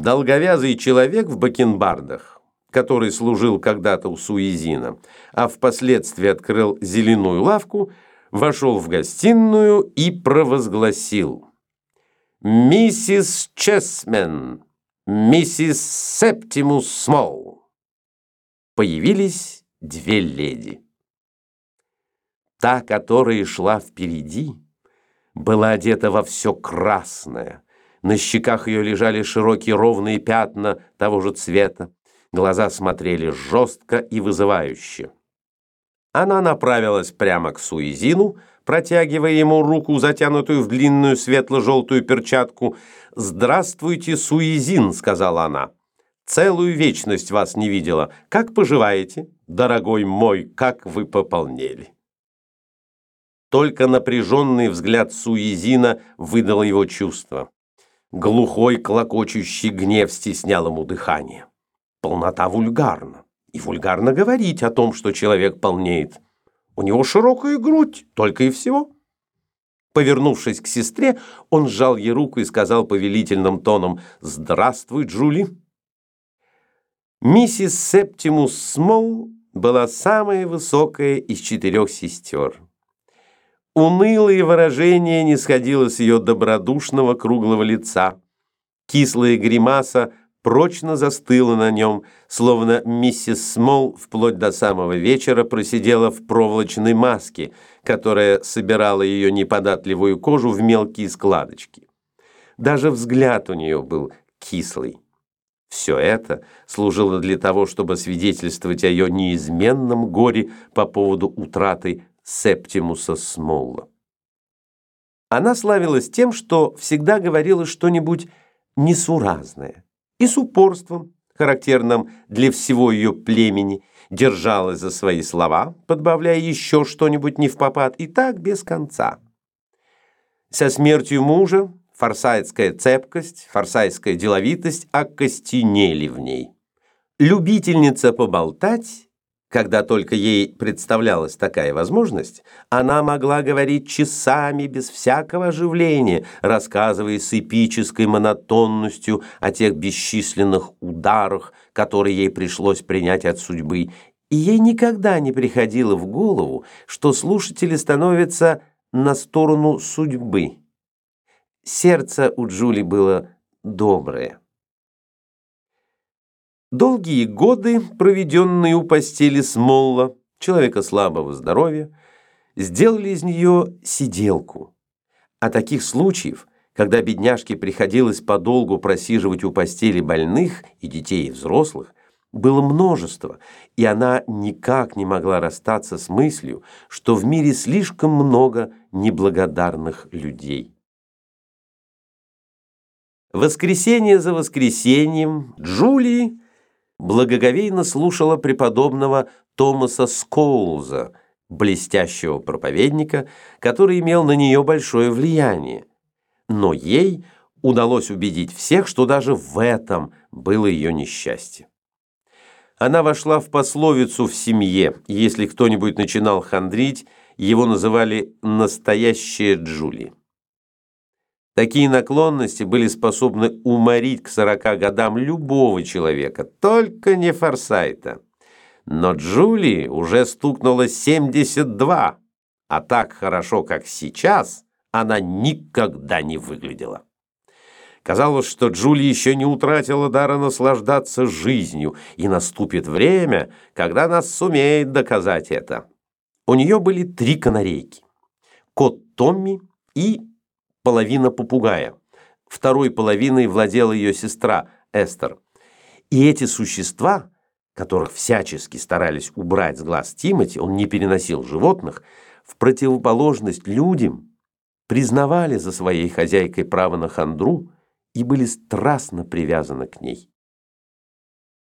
Долговязый человек в бакенбардах, который служил когда-то у Суизина, а впоследствии открыл зеленую лавку, вошел в гостиную и провозгласил «Миссис Чесмен, миссис Септимус Смол». Появились две леди. Та, которая шла впереди, была одета во все красное. На щеках ее лежали широкие ровные пятна того же цвета. Глаза смотрели жестко и вызывающе. Она направилась прямо к Суизину, протягивая ему руку, затянутую в длинную светло-желтую перчатку. «Здравствуйте, Суизин», — сказала она. «Целую вечность вас не видела. Как поживаете? Дорогой мой, как вы пополнели!» Только напряженный взгляд Суизина выдал его чувство. Глухой, клокочущий гнев стеснял ему дыхание. Полнота вульгарна. И вульгарно говорить о том, что человек полнеет. У него широкая грудь, только и всего. Повернувшись к сестре, он сжал ей руку и сказал повелительным тоном «Здравствуй, Джули». Миссис Септимус Смол была самая высокая из четырех сестер. Унылое выражение не сходило с ее добродушного круглого лица. Кислая гримаса прочно застыла на нем, словно миссис Смол вплоть до самого вечера просидела в проволочной маске, которая собирала ее неподатливую кожу в мелкие складочки. Даже взгляд у нее был кислый. Все это служило для того, чтобы свидетельствовать о ее неизменном горе по поводу утраты Септимуса Смолла. Она славилась тем, что всегда говорила что-нибудь несуразное и с упорством, характерным для всего ее племени, держалась за свои слова, подбавляя еще что-нибудь не в попад, и так без конца. Со смертью мужа форсайтская цепкость, форсайтская деловитость окостенели в ней. Любительница поболтать когда только ей представлялась такая возможность, она могла говорить часами без всякого оживления, рассказывая с эпической монотонностью о тех бесчисленных ударах, которые ей пришлось принять от судьбы, и ей никогда не приходило в голову, что слушатели становятся на сторону судьбы. Сердце у Джули было доброе. Долгие годы, проведенные у постели Смолла, человека слабого здоровья, сделали из нее сиделку. А таких случаев, когда бедняжке приходилось подолгу просиживать у постели больных и детей и взрослых, было множество, и она никак не могла расстаться с мыслью, что в мире слишком много неблагодарных людей. Воскресенье за воскресеньем Джулии благоговейно слушала преподобного Томаса Скоулза, блестящего проповедника, который имел на нее большое влияние. Но ей удалось убедить всех, что даже в этом было ее несчастье. Она вошла в пословицу в семье, если кто-нибудь начинал хандрить, его называли «настоящая Джули». Такие наклонности были способны уморить к 40 годам любого человека, только не Форсайта. Но Джули уже стукнуло 72, а так хорошо, как сейчас, она никогда не выглядела. Казалось, что Джули еще не утратила дара наслаждаться жизнью, и наступит время, когда она сумеет доказать это. У нее были три канарейки. Кот Томми и половина попугая. Второй половиной владела ее сестра Эстер. И эти существа, которых всячески старались убрать с глаз Тимати, он не переносил животных, в противоположность людям, признавали за своей хозяйкой право на хандру и были страстно привязаны к ней.